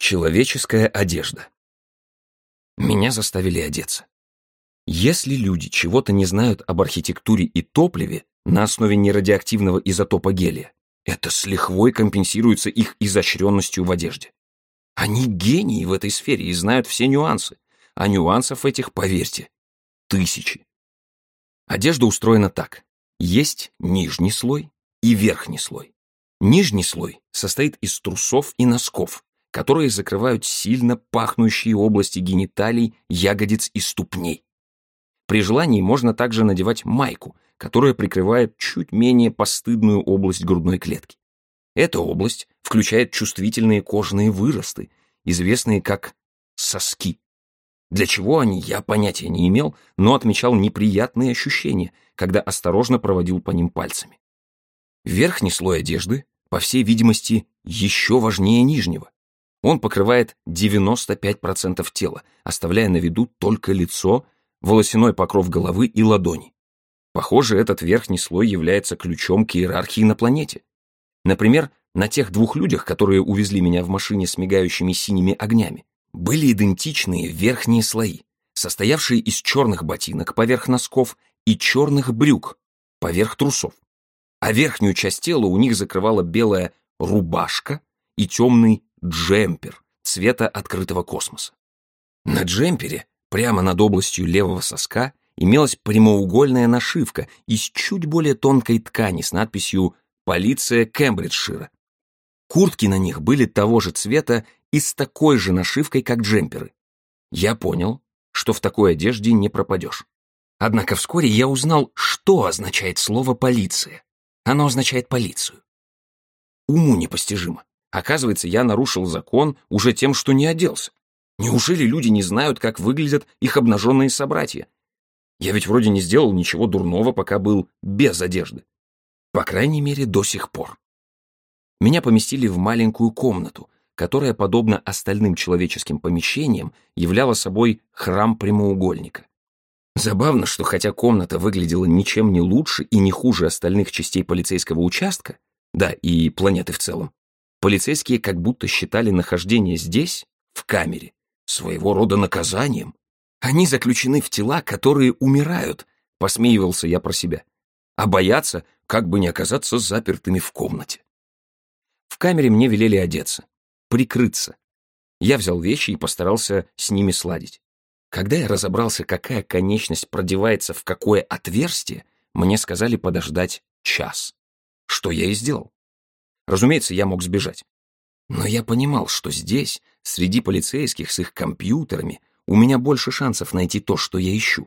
Человеческая одежда. Меня заставили одеться. Если люди чего-то не знают об архитектуре и топливе на основе нерадиоактивного изотопа гелия, это с лихвой компенсируется их изощренностью в одежде. Они гении в этой сфере и знают все нюансы, а нюансов этих, поверьте, тысячи. Одежда устроена так. Есть нижний слой и верхний слой. Нижний слой состоит из трусов и носков, которые закрывают сильно пахнущие области гениталий, ягодиц и ступней. При желании можно также надевать майку, которая прикрывает чуть менее постыдную область грудной клетки. Эта область включает чувствительные кожные выросты, известные как соски. Для чего они, я понятия не имел, но отмечал неприятные ощущения, когда осторожно проводил по ним пальцами. Верхний слой одежды, по всей видимости, еще важнее нижнего. Он покрывает 95% тела, оставляя на виду только лицо, волосяной покров головы и ладони. Похоже, этот верхний слой является ключом к иерархии на планете. Например, на тех двух людях, которые увезли меня в машине с мигающими синими огнями, были идентичные верхние слои, состоявшие из черных ботинок поверх носков и черных брюк поверх трусов. А верхнюю часть тела у них закрывала белая рубашка и темный джемпер цвета открытого космоса. На джемпере, прямо над областью левого соска, имелась прямоугольная нашивка из чуть более тонкой ткани с надписью «Полиция Кембриджшира». Куртки на них были того же цвета и с такой же нашивкой, как джемперы. Я понял, что в такой одежде не пропадешь. Однако вскоре я узнал, что означает слово «полиция». Оно означает полицию. Уму непостижимо. Оказывается, я нарушил закон уже тем, что не оделся. Неужели люди не знают, как выглядят их обнаженные собратья? Я ведь вроде не сделал ничего дурного, пока был без одежды. По крайней мере, до сих пор. Меня поместили в маленькую комнату, которая, подобно остальным человеческим помещениям, являла собой храм прямоугольника. Забавно, что хотя комната выглядела ничем не лучше и не хуже остальных частей полицейского участка, да, и планеты в целом, Полицейские как будто считали нахождение здесь, в камере, своего рода наказанием. Они заключены в тела, которые умирают, посмеивался я про себя, а боятся, как бы не оказаться запертыми в комнате. В камере мне велели одеться, прикрыться. Я взял вещи и постарался с ними сладить. Когда я разобрался, какая конечность продевается в какое отверстие, мне сказали подождать час. Что я и сделал. Разумеется, я мог сбежать. Но я понимал, что здесь, среди полицейских с их компьютерами, у меня больше шансов найти то, что я ищу.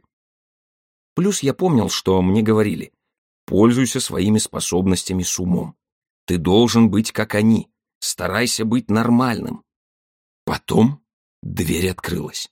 Плюс я помнил, что мне говорили, пользуйся своими способностями с умом. Ты должен быть как они, старайся быть нормальным. Потом дверь открылась.